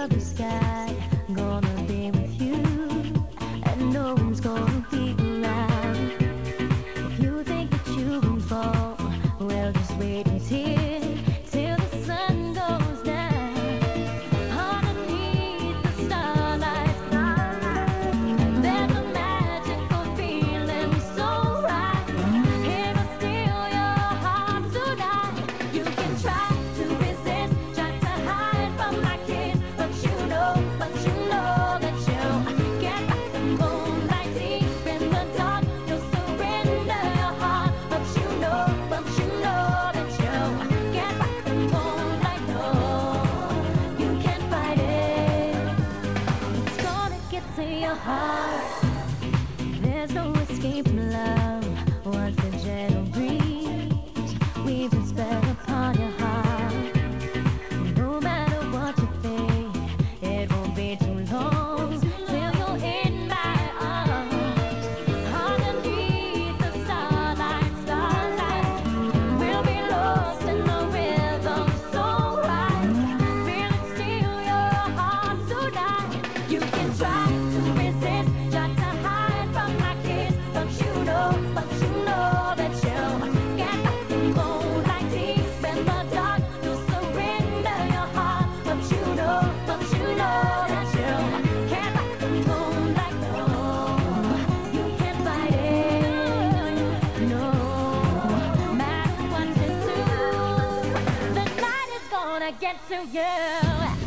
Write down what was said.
of the sky. Heart. There's no escape love. Get to you.